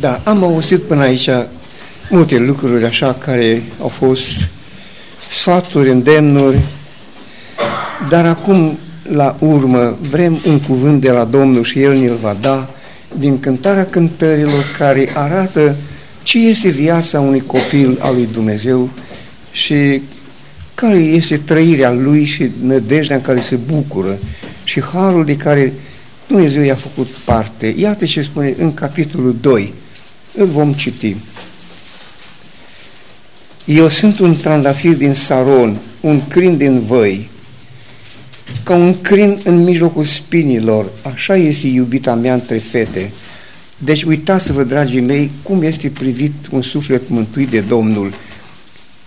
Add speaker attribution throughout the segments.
Speaker 1: Da, am auzit până aici multe lucruri așa care au fost sfaturi, îndemnuri, dar acum, la urmă, vrem un cuvânt de la Domnul și El ne-l va da din cântarea cântărilor care arată ce este viața unui copil al lui Dumnezeu și care este trăirea lui și nădejdea în care se bucură și harul de care Dumnezeu i-a făcut parte. Iată ce spune în capitolul 2. Îl vom citi. Eu sunt un trandafir din Saron, un crin din văi, ca un crin în mijlocul spinilor, așa este iubita mea între fete. Deci uitați-vă, dragii mei, cum este privit un suflet mântuit de Domnul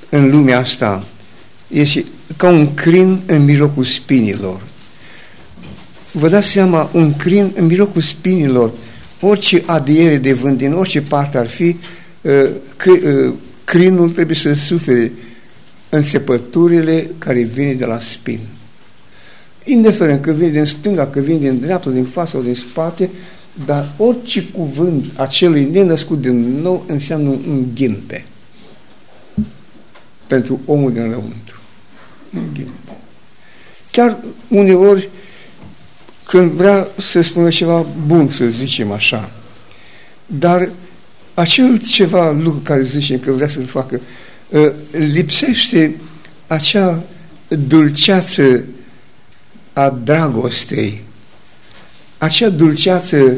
Speaker 1: în lumea asta. Este ca un crin în mijlocul spinilor. Vă dați seama, un crin în mijlocul spinilor, orice adiere de vânt din orice parte ar fi, uh, uh, crinul trebuie să sufere înțepăturile care vin de la spin. Indiferent că vine din stânga, că vine din dreapta, din față sau din spate, dar orice cuvânt acelui nenăscut din nou înseamnă un ghimpe pentru omul din lăuntru. Un ghimpe. Chiar uneori când vrea să spună ceva bun, să zicem așa, dar acel ceva lucru care zicem că vrea să-l facă, ă, lipsește acea dulceață a dragostei, acea dulceață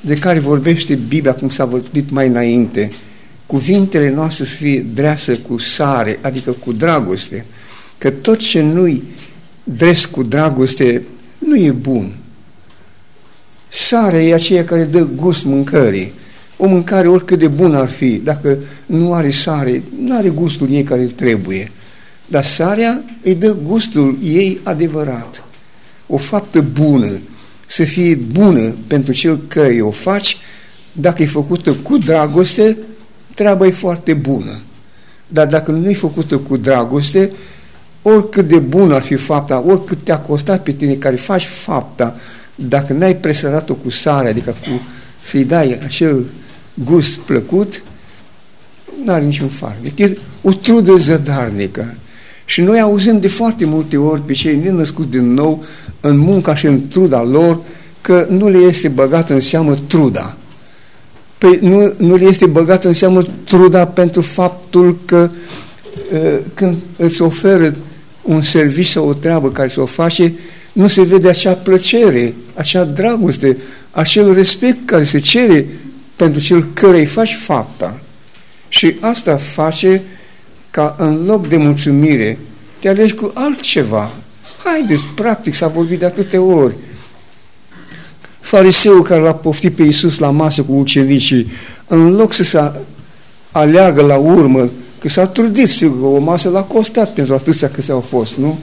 Speaker 1: de care vorbește Biblia, cum s-a vorbit mai înainte, cuvintele noastre să fie dreasă cu sare, adică cu dragoste, că tot ce nu-i dres cu dragoste nu e bun. Sarea e aceea care dă gust mâncării. O mâncare, oricât de bună ar fi, dacă nu are sare, nu are gustul ei care trebuie. Dar sarea îi dă gustul ei adevărat. O faptă bună, să fie bună pentru cel care o faci, dacă e făcută cu dragoste, treaba e foarte bună. Dar dacă nu e făcută cu dragoste, oricât de bună ar fi fapta, oricât te-a costat pe tine care faci fapta, dacă n-ai presărat-o cu sare, adică cu, să-i dai acel gust plăcut, nu are niciun farmec. E o trudă zădarnică. Și noi auzim de foarte multe ori pe cei nenăscuți din nou în munca și în truda lor că nu le este băgat în seamă truda. Păi nu, nu le este băgat în seamă truda pentru faptul că uh, când îți oferă un serviciu sau o treabă care se o face, nu se vede acea plăcere, acea dragoste, acel respect care se cere pentru cel care îi faci fapta. Și asta face ca în loc de mulțumire te alegi cu altceva. Haideți, practic, s-a vorbit de atâtea ori. Fariseul care l-a poftit pe Iisus la masă cu ucenicii, în loc să se aleagă la urmă Că s-a trudit, sigur, o masă l-a costat pentru atâția câți au fost, nu?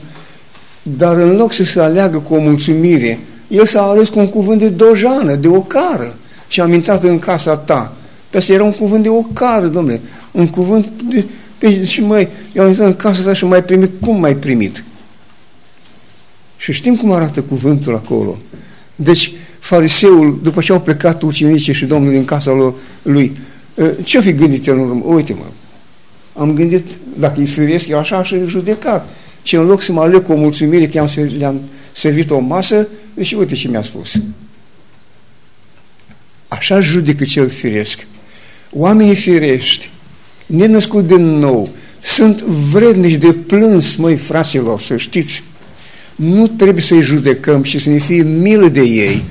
Speaker 1: Dar în loc să se aleagă cu o mulțumire, el s-a ales cu un cuvânt de dojană, de ocară. Și am intrat în casa ta. Pe asta era un cuvânt de ocară, domnule. Un cuvânt de... Pe, și mai, eu am intrat în casa ta și mai primit. Cum mai primit? Și știm cum arată cuvântul acolo. Deci, fariseul, după ce au plecat ucenicii și Domnul din casa lui, ce-o fi gândit el în urmă? Uite-mă, am gândit, dacă e firesc, eu așa și judecat. Și în loc să mă aleg cu o mulțumire că le-am servit o masă, deci uite ce mi-a spus. Așa judecă cel firesc. Oamenii firești, nenăscuți din nou, sunt vrednici de plâns, măi, fraților, să știți. Nu trebuie să-i judecăm și să ne fie milă de ei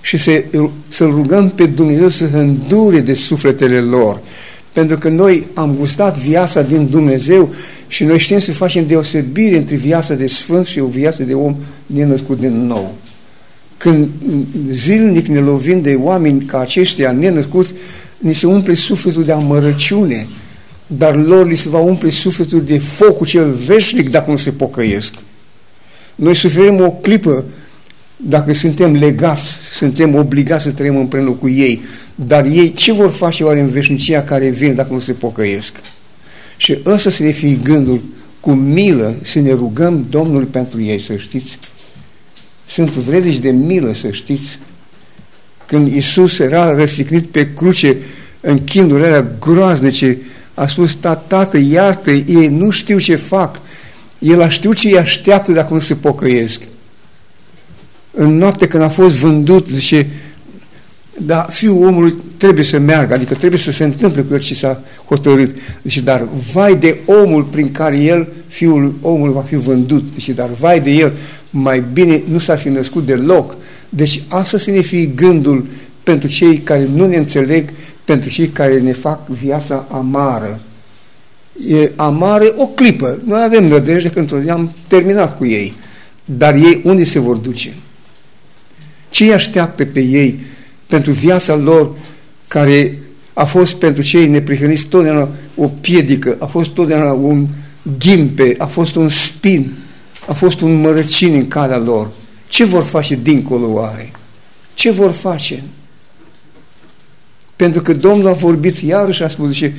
Speaker 1: și să, să rugăm pe Dumnezeu să îndure de sufletele lor pentru că noi am gustat viața din Dumnezeu și noi știm să facem deosebire între viața de sfânt și o viață de om nenăscut din nou. Când zilnic ne lovim de oameni ca aceștia nenăscuți, ni se umple sufletul de amărăciune, dar lor li se va umple sufletul de focul cel veșnic dacă nu se pocăiesc. Noi suferim o clipă dacă suntem legați, suntem obligați să trăim împreună cu ei, dar ei ce vor face oare în veșnicia care vine dacă nu se pocăiesc? Și ăsta să ne fie gândul cu milă să ne rugăm Domnului pentru ei, să știți. Sunt vredici de milă, să știți. Când Isus era răstignit pe cruce, în chinurile alea groaznice, a spus, tată, iartă, ei nu știu ce fac. El a știut ce îi așteaptă dacă nu se pocăiesc. În noapte când a fost vândut, zice, dar fiul omului trebuie să meargă, adică trebuie să se întâmple cu el ce s-a hotărât. Deci, dar vai de omul prin care el, fiul omului, va fi vândut. Deci, dar vai de el, mai bine nu s-ar fi născut deloc. Deci asta să ne fie gândul pentru cei care nu ne înțeleg, pentru cei care ne fac viața amară. E amară o clipă. Noi avem nădejde că într-o zi am terminat cu ei. Dar ei unde se vor duce? Ce îi așteaptă pe ei pentru viața lor care a fost pentru cei neprihăniți totdeauna o piedică, a fost totdeauna un ghimpe, a fost un spin, a fost un mărăcin în calea lor. Ce vor face dincolo oare? Ce vor face? Pentru că Domnul a vorbit iarăși, a spus, și,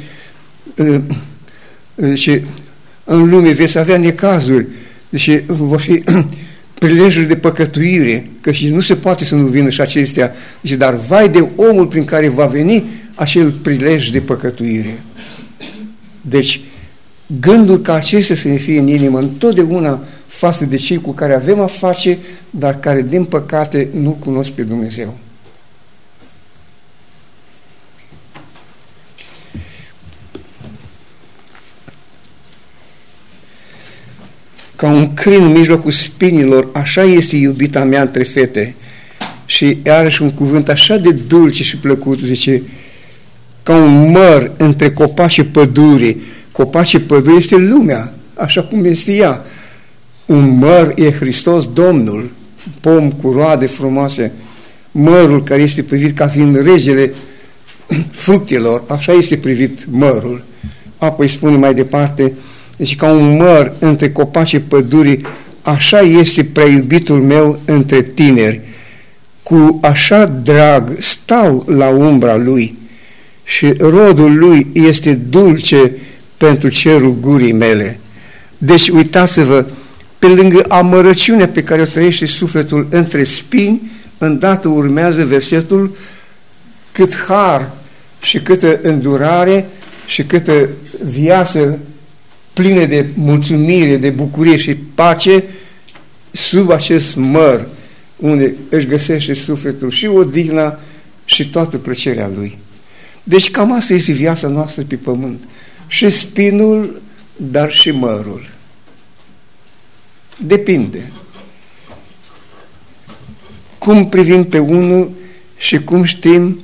Speaker 1: și în lume veți avea necazuri, și vor fi prilejuri de păcătuire, că și nu se poate să nu vină și acestea, deci, dar vai de omul prin care va veni acel prilej de păcătuire. Deci, gândul ca acestea să ne fie în inimă întotdeauna față de cei cu care avem a face, dar care, din păcate, nu cunosc pe Dumnezeu. Ca un crin în mijlocul spinilor, așa este iubita mea între fete. Și iarăși un cuvânt așa de dulce și plăcut, zice, ca un măr între copaci și pădure. Copaci și pădure este lumea, așa cum este ea. Un măr e Hristos Domnul, pom cu roade frumoase, mărul care este privit ca fiind regele fructelor, așa este privit mărul. Apoi spune mai departe, deci ca un măr între copacii pădurii, așa este prea iubitul meu între tineri. Cu așa drag stau la umbra lui și rodul lui este dulce pentru cerul gurii mele. Deci uitați-vă, pe lângă amărăciunea pe care o trăiește sufletul între spini, îndată urmează versetul cât har și câtă îndurare și câtă viață pline de mulțumire, de bucurie și pace sub acest măr unde își găsește sufletul și odihna și toată plăcerea lui. Deci cam asta este viața noastră pe pământ. Și spinul, dar și mărul. Depinde. Cum privim pe unul și cum știm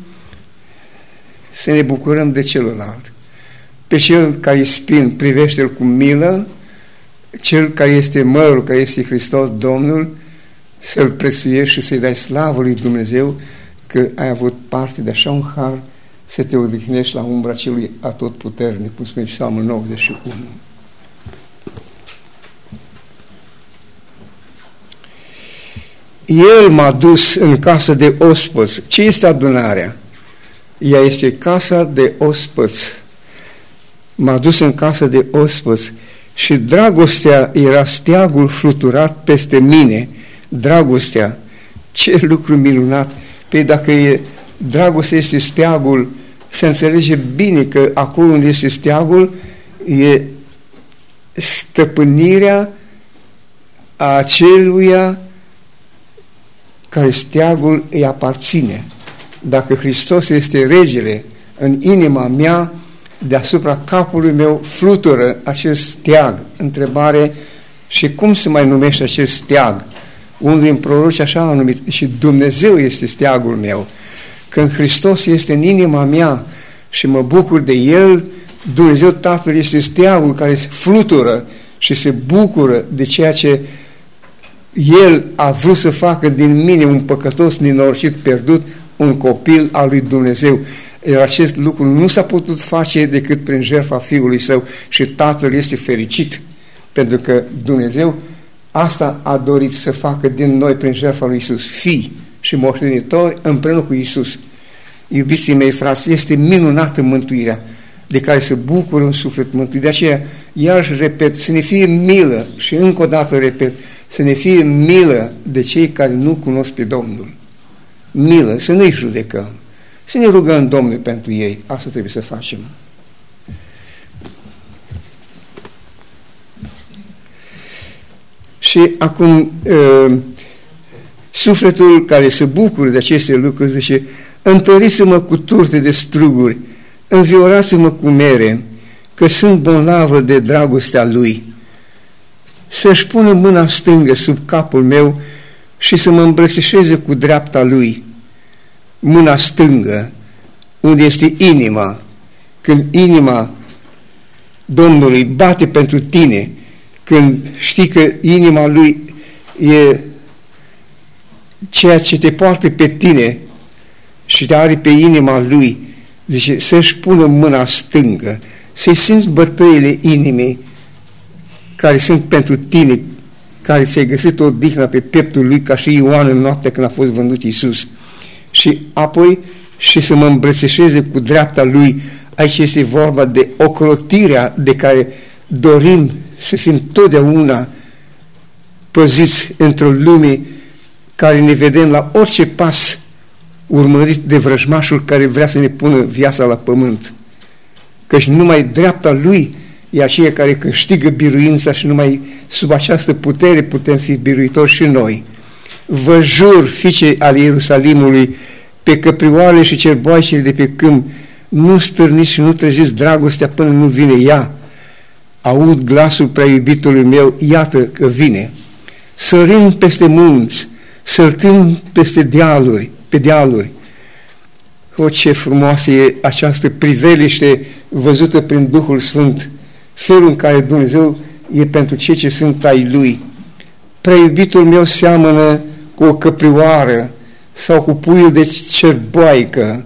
Speaker 1: să ne bucurăm de celălalt. Pe cel care îi spin, privește-l cu milă, cel care este mărul, care este Hristos Domnul, să-l prețuiești și să-i dai slavă lui Dumnezeu că ai avut parte de așa un har să te odihnești la umbra celui atotputernic, cum spune Psalmul 91. El m-a dus în casă de ospăți. Ce este adunarea? Ea este casa de ospăți m-a dus în casă de ospăți și dragostea era steagul fluturat peste mine. Dragostea, ce lucru minunat! Păi dacă e, dragostea este steagul, se înțelege bine că acolo unde este steagul e stăpânirea a aceluia care steagul îi aparține. Dacă Hristos este regele în inima mea, deasupra capului meu flutură acest steag. Întrebare, și cum se mai numește acest steag? Unul din proroci așa a numit, și Dumnezeu este steagul meu. Când Hristos este în inima mea și mă bucur de El, Dumnezeu Tatăl este steagul care flutură și se bucură de ceea ce El a vrut să facă din mine un păcătos nenorocit pierdut, un copil al lui Dumnezeu. Iar acest lucru nu s-a putut face decât prin jertfa Fiului Său și Tatăl este fericit pentru că Dumnezeu asta a dorit să facă din noi prin jertfa lui Isus, fii și moștenitori împreună cu Isus. Iubiții mei, frați, este minunată mântuirea de care se bucură un suflet mântuit. De aceea, iarăși repet, să ne fie milă și încă o dată repet, să ne fie milă de cei care nu cunosc pe Domnul. Milă, să nu-i judecăm Să ne rugăm Domnul pentru ei. Asta trebuie să facem. Și acum uh, sufletul care se bucură de aceste lucruri zice, întăriți-mă cu turte de struguri, înviorați-mă cu mere, că sunt bonlavă de dragostea Lui. Să-și pună mâna stângă sub capul meu și să mă îmbrățișeze cu dreapta Lui. Mâna stângă, unde este inima, când inima Domnului bate pentru tine, când știi că inima Lui e ceea ce te poartă pe tine și te are pe inima Lui, zice, să-și pună mâna stângă, să-i simți bătăile inimii care sunt pentru tine, care ți-ai găsit o dihnă pe pieptul lui ca și Ioan în noaptea când a fost vândut Iisus. Și apoi și să mă îmbrățișeze cu dreapta lui. Aici este vorba de ocrotirea de care dorim să fim totdeauna păziți într-o lume care ne vedem la orice pas urmărit de vrăjmașul care vrea să ne pună viața la pământ. Căci numai dreapta lui e aceea care câștigă biruința și numai sub această putere putem fi biruitori și noi. Vă jur, fiice al Ierusalimului, pe căprioare și cerboaicele de pe câmp, nu stârniți și nu treziți dragostea până nu vine ea. Aud glasul prea iubitului meu, iată că vine. Sărind peste munți, săltând peste dealuri, pe dealuri. O, ce frumoasă e această priveliște văzută prin Duhul Sfânt, felul în care Dumnezeu e pentru cei ce sunt ai Lui. Preiubitul meu seamănă cu o căprioară sau cu puiul de cerboaică.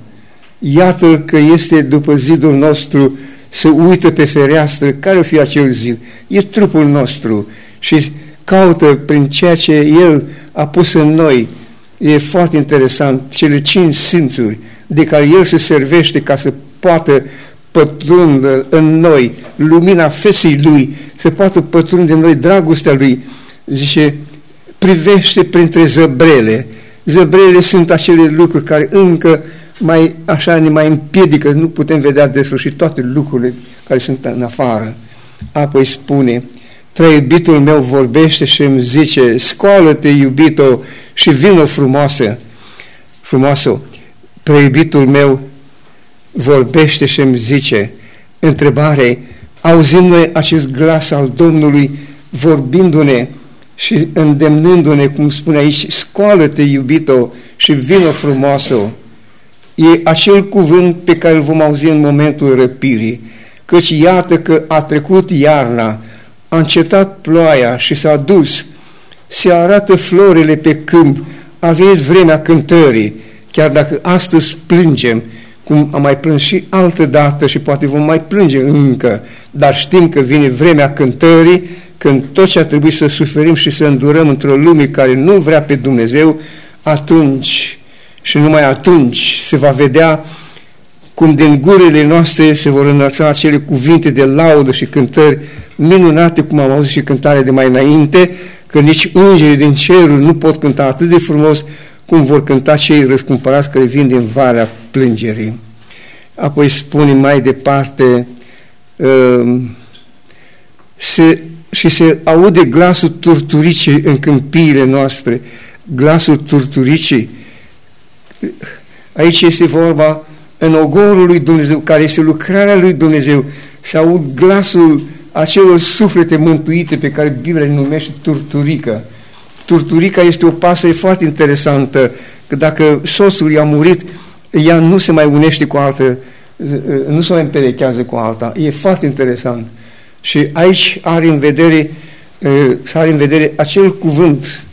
Speaker 1: Iată că este după zidul nostru să uită pe fereastră care o fi acel zid. E trupul nostru și caută prin ceea ce El a pus în noi. E foarte interesant, cele cinci simțuri de care El se servește ca să poată pătrundă în noi lumina fesei Lui, să poată pătrunde în noi dragostea Lui. Zice, privește printre zăbrele. Zăbrele sunt acele lucruri care încă mai așa ne mai împiedică, nu putem vedea de și toate lucrurile care sunt în afară. Apoi spune, prea iubitul meu vorbește și îmi zice, scoală-te, iubito, și vină frumoasă, frumoasă. Prea iubitul meu vorbește și îmi zice, întrebare, auzim noi acest glas al Domnului vorbindu-ne și îndemnându-ne, cum spune aici, scoală-te, iubito, și vină frumoasă. E acel cuvânt pe care îl vom auzi în momentul răpirii, căci iată că a trecut iarna, a încetat ploaia și s-a dus, se arată florile pe câmp, a venit vremea cântării, chiar dacă astăzi plângem, cum am mai plâns și altă dată și poate vom mai plânge încă, dar știm că vine vremea cântării, când tot ce a trebuit să suferim și să îndurăm într-o lume care nu vrea pe Dumnezeu, atunci și numai atunci se va vedea cum din gurile noastre se vor înălța acele cuvinte de laudă și cântări minunate, cum am auzit și cântarea de mai înainte, că nici îngerii din cerul nu pot cânta atât de frumos cum vor cânta cei răscumpărați care vin din Valea Plângerii. Apoi spune mai departe, uh, se, și se aude glasul turturicii în câmpiile noastre, glasul turturicii. Aici este vorba în ogorul lui Dumnezeu, care este lucrarea lui Dumnezeu, se aud glasul acelor suflete mântuite pe care Biblia îi numește turturică. Turturica este o pasăre foarte interesantă, că dacă soțul i-a murit, ea nu se mai unește cu altă, nu se mai împerechează cu alta. E foarte interesant. Și aici are în vedere, are în vedere acel cuvânt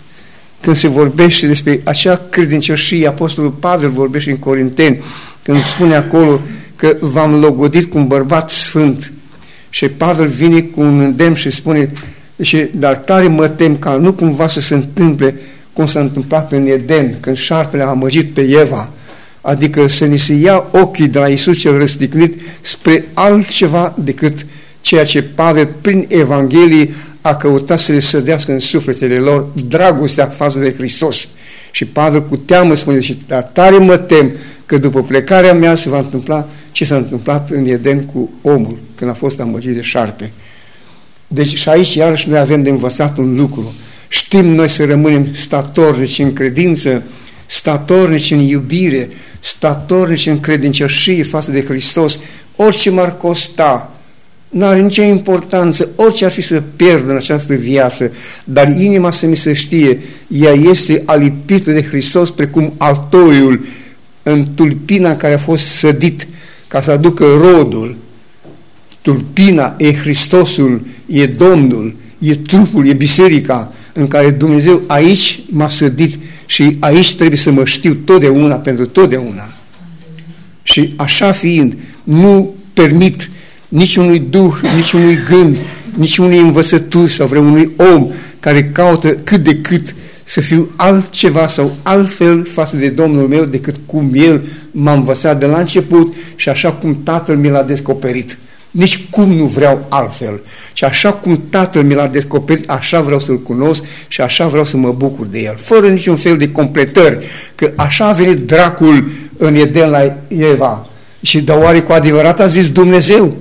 Speaker 1: când se vorbește despre acea credincioșie, Apostolul Pavel vorbește în Corinteni, când spune acolo că v-am logodit cu un bărbat sfânt și Pavel vine cu un îndemn și spune și, dar tare mă tem ca nu cumva să se întâmple cum s-a întâmplat în Eden, când șarpele a amăgit pe Eva, adică să ni se ia ochii de la Isus cel răstignit spre altceva decât ceea ce Pavel prin Evanghelie a căutat să le sădească în sufletele lor dragostea față de Hristos. Și Pavel cu teamă spune, și dar tare mă tem că după plecarea mea se va întâmpla ce s-a întâmplat în Eden cu omul, când a fost amăgit de șarpe. Deci și aici iarăși noi avem de învățat un lucru. Știm noi să rămânem statornici în credință, statornici în iubire, statornici în credincioșie față de Hristos, orice m-ar costa, nu are nicio importanță, orice ar fi să pierd în această viață, dar inima să mi se știe, ea este alipită de Hristos precum altoiul în tulpina în care a fost sădit ca să aducă rodul. Tulpina e Hristosul, e Domnul, e trupul, e biserica în care Dumnezeu aici m-a sădit și aici trebuie să mă știu totdeauna pentru totdeauna. Și așa fiind, nu permit niciunui duh, niciunui gând, niciunui învățături sau vreunui om care caută cât de cât să fiu altceva sau altfel față de Domnul meu decât cum El m-a învățat de la început și așa cum Tatăl mi l-a descoperit. Nici cum nu vreau altfel. Și așa cum Tatăl mi l-a descoperit, așa vreau să-L cunosc și așa vreau să mă bucur de El. Fără niciun fel de completări. Că așa a venit dracul în Eden la Eva. Și dar oare cu adevărat a zis Dumnezeu?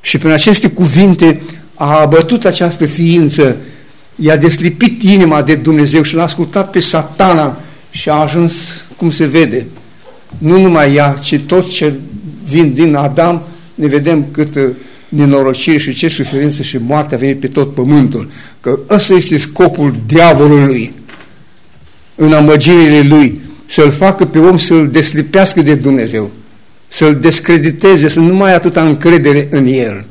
Speaker 1: Și prin aceste cuvinte a abătut această ființă, i-a deslipit inima de Dumnezeu și l-a ascultat pe satana și a ajuns, cum se vede, nu numai ea, ci toți ce vin din Adam, ne vedem cât uh, nenorocire și ce suferință și moarte a venit pe tot pământul. Că ăsta este scopul diavolului în amăgirile lui, să-l facă pe om să-l deslipească de Dumnezeu să-l descrediteze, să nu mai ai atâta încredere în el.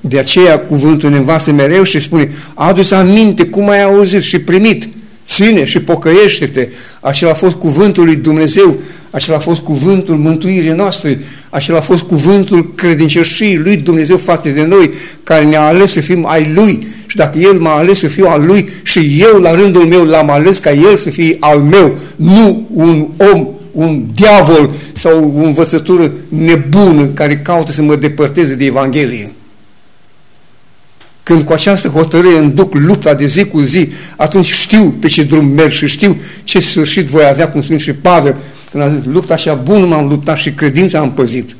Speaker 1: De aceea cuvântul ne învață mereu și spune, adu-ți aminte cum ai auzit și primit, ține și pocăiește-te. Acela a fost cuvântul lui Dumnezeu, acela a fost cuvântul mântuirii noastre, acela a fost cuvântul credincioșii lui Dumnezeu față de noi, care ne-a ales să fim ai lui. Și dacă El m-a ales să fiu al lui și eu la rândul meu l-am ales ca El să fie al meu, nu un om un diavol sau o învățătură nebună care caută să mă depărteze de Evanghelie. Când cu această hotărâre îmi duc lupta de zi cu zi, atunci știu pe ce drum merg și știu ce sfârșit voi avea, cum spune și Pavel, când a zis, lupta așa bună m-am luptat și credința am păzit.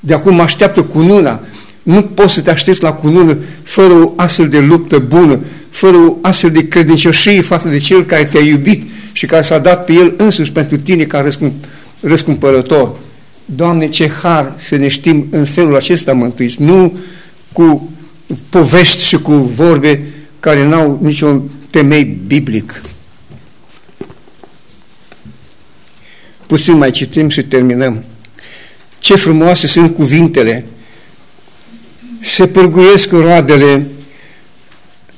Speaker 1: De acum mă așteaptă cununa. Nu poți să te aștepți la cunună fără o astfel de luptă bună, fără o astfel de credincioșie față de cel care te-a iubit și care s-a dat pe el însuși pentru tine ca răscump răscumpărător. Doamne, ce har să ne știm în felul acesta mântuiți, nu cu povești și cu vorbe care n-au niciun temei biblic. Puțin mai citim și terminăm. Ce frumoase sunt cuvintele! Se pârguiesc roadele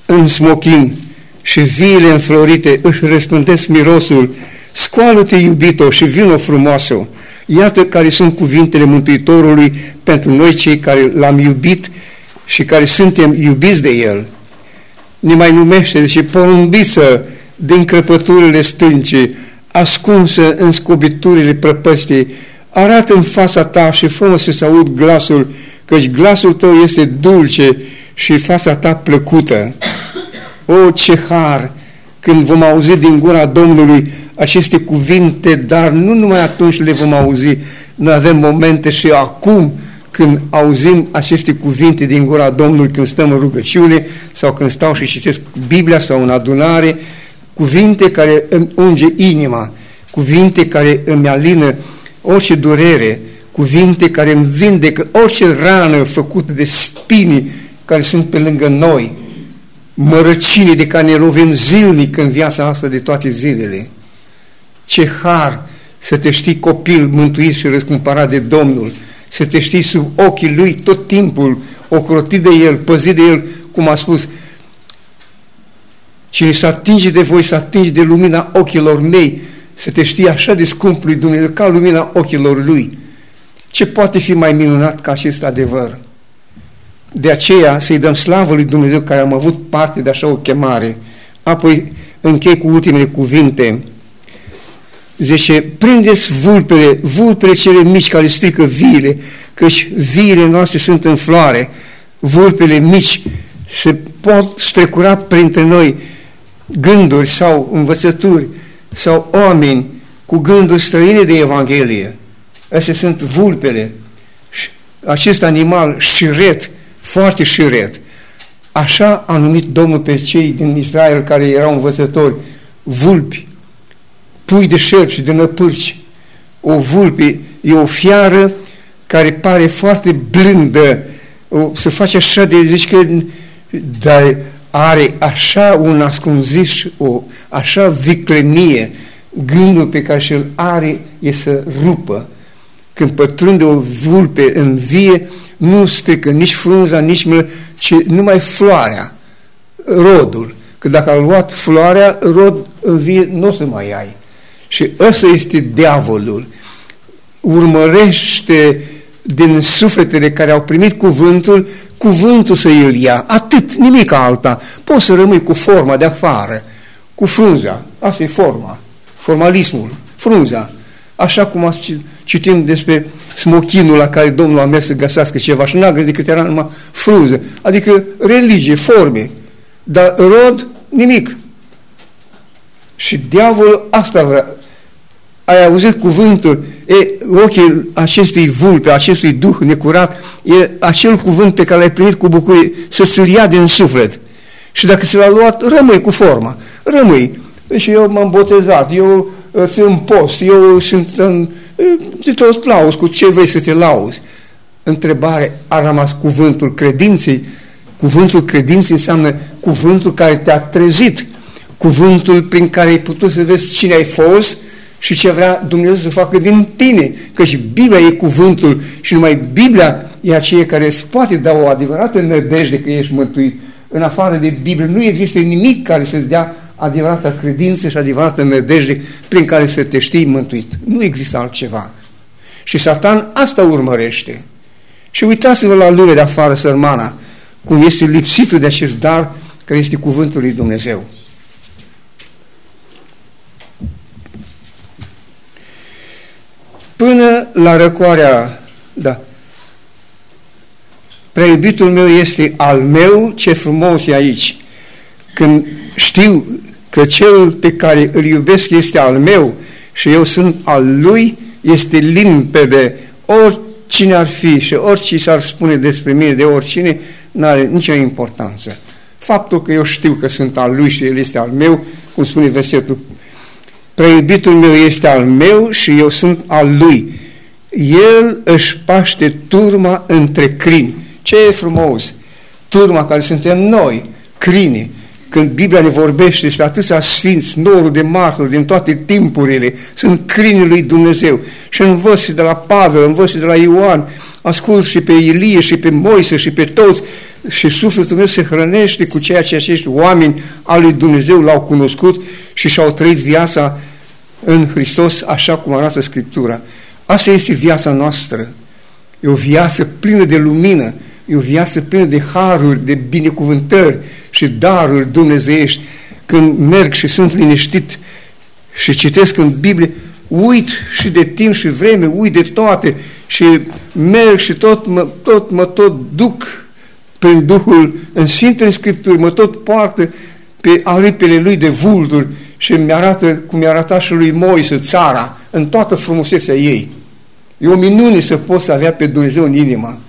Speaker 1: în smochin și viile înflorite își răspândesc mirosul. Scoală-te, iubito, și vină frumoasă. Iată care sunt cuvintele Mântuitorului pentru noi cei care l-am iubit și care suntem iubiți de El. Ne mai numește și porumbiță din crăpăturile stânci, ascunsă în scobiturile prăpăstii, arată în fața ta și fă să se aud glasul, căci glasul tău este dulce și fața ta plăcută. O, ce har! Când vom auzi din gura Domnului aceste cuvinte, dar nu numai atunci le vom auzi, noi avem momente și acum când auzim aceste cuvinte din gura Domnului, când stăm în rugăciune sau când stau și citesc Biblia sau în adunare, cuvinte care îmi unge inima, cuvinte care îmi alină orice durere, cuvinte care îmi vindecă orice rană făcută de spini care sunt pe lângă noi, mărăcini de care ne lovim zilnic în viața asta de toate zilele. Ce har să te știi copil mântuit și răscumpărat de Domnul, să te știi sub ochii Lui tot timpul, ocrotit de El, păzit de El, cum a spus, cine să atinge de voi, să atinge de lumina ochilor mei, să te știi așa de scump lui Dumnezeu, ca lumina ochilor Lui. Ce poate fi mai minunat ca acest adevăr? De aceea să-i dăm slavă lui Dumnezeu care am avut parte de așa o chemare. Apoi închei cu ultimele cuvinte. Zice, prindeți vulpele, vulpele cele mici care strică viile, căci viile noastre sunt în floare. Vulpele mici se pot strecura printre noi gânduri sau învățături sau oameni cu gânduri străine de Evanghelie. Astea sunt vulpele. Acest animal șiret, foarte șiret. Așa a numit Domnul pe cei din Israel care erau învățători, vulpi, pui de șerpi și de năpârci. O vulpe e o fiară care pare foarte blândă, o, se face așa de, zici că, dar are așa un ascunziș, o așa viclenie, gândul pe care și-l are e să rupă. Când pătrunde o vulpe în vie, nu strică nici frunza, nici mână, ci numai floarea, rodul. Că dacă a luat floarea, rod în vie nu o să mai ai. Și ăsta este diavolul. Urmărește din sufletele care au primit cuvântul, cuvântul să îl ia. Atât, nimic alta. Poți să rămâi cu forma de afară, cu frunza. Asta e forma, formalismul, frunza. Așa cum ați citim despre smochinul la care Domnul a mers să găsească ceva și n-a decât era numai frunză. Adică religie, forme. Dar rod, nimic. Și diavolul asta vrea. Ai auzit cuvântul, e, ochii acestui vulpe, acestui duh necurat, e acel cuvânt pe care l-ai primit cu bucurie, să se ia din suflet. Și dacă se l-a luat, rămâi cu forma, rămâi. Deci eu m-am botezat, eu țin post, eu sunt în... Zi tot lauzi, cu ce vrei să te lauzi? Întrebare, a rămas cuvântul credinței? Cuvântul credinței înseamnă cuvântul care te-a trezit, cuvântul prin care ai putut să vezi cine ai fost și ce vrea Dumnezeu să facă din tine. Căci Biblia e cuvântul și numai Biblia e aceea care îți poate da o adevărată nădejde că ești mântuit. În afară de Biblie nu există nimic care să-ți dea adevărată credință și adevărată nădejde prin care să te știi mântuit. Nu există altceva. Și Satan asta urmărește. Și uitați-vă la lumea de afară, sărmana, cum este lipsită de acest dar care este cuvântul lui Dumnezeu. Până la răcoarea, da, preiubitul meu este al meu, ce frumos e aici. Când știu că cel pe care îl iubesc este al meu și eu sunt al lui, este limpede. Oricine ar fi și orice s-ar spune despre mine de oricine, nu are nicio importanță. Faptul că eu știu că sunt al lui și el este al meu, cum spune versetul, preiubitul meu este al meu și eu sunt al lui. El își paște turma între crini. Ce e frumos! Turma care suntem noi, crini când Biblia ne vorbește despre atâția sfinți, norul de martori din toate timpurile, sunt crinii lui Dumnezeu. Și învăț și de la Pavel, învăț și de la Ioan, ascult și pe Ilie și pe Moise și pe toți și sufletul meu se hrănește cu ceea ce acești oameni al lui Dumnezeu l-au cunoscut și și-au trăit viața în Hristos așa cum arată Scriptura. Asta este viața noastră. E o viață plină de lumină, e o viață plină de haruri, de binecuvântări și daruri dumnezeiești. Când merg și sunt liniștit și citesc în Biblie, uit și de timp și vreme, uit de toate și merg și tot mă tot, mă tot duc prin Duhul în Sfintele Scripturi, mă tot poartă pe aripile lui de vulturi și mi arată cum mi arăta și lui Moise țara în toată frumusețea ei. E o minune să poți avea pe Dumnezeu în inimă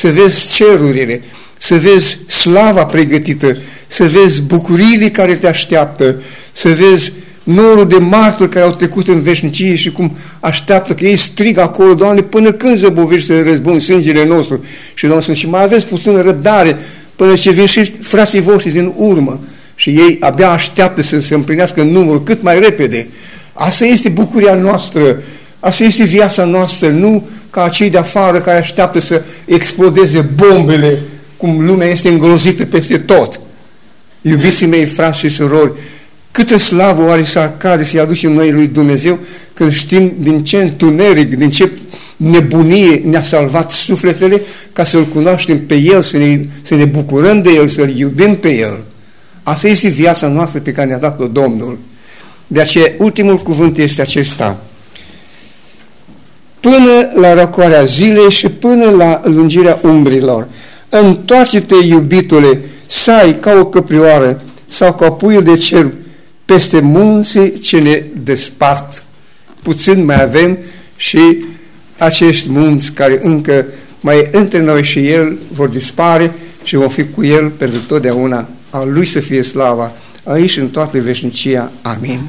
Speaker 1: să vezi cerurile, să vezi slava pregătită, să vezi bucuriile care te așteaptă, să vezi norul de martori care au trecut în veșnicie și cum așteaptă, că ei strigă acolo, Doamne, până când zăbovești să răzbun sângele nostru? Și Doamne spune, și mai aveți puțină răbdare până ce vin și frații voștri din urmă și ei abia așteaptă să se împlinească numărul cât mai repede. Asta este bucuria noastră, asta este viața noastră, nu ca cei de afară care așteaptă să explodeze bombele, cum lumea este îngrozită peste tot. Iubiții mei, frați și surori, câtă slavă oare să cade să-i aducem noi lui Dumnezeu când știm din ce întuneric, din ce nebunie ne-a salvat sufletele ca să-L cunoaștem pe El, să ne, să ne bucurăm de El, să-L iubim pe El. Asta este viața noastră pe care ne-a dat-o Domnul. De aceea, ultimul cuvânt este acesta până la răcoarea zilei și până la lungirea umbrilor. Întoarce-te, iubitule, să ai ca o căprioară sau ca puiul de cer peste munții ce ne despart puțin mai avem și acești munți care încă mai între noi și El vor dispare și vom fi cu El pentru totdeauna. A Lui să fie slava, aici în toată veșnicia. Amin.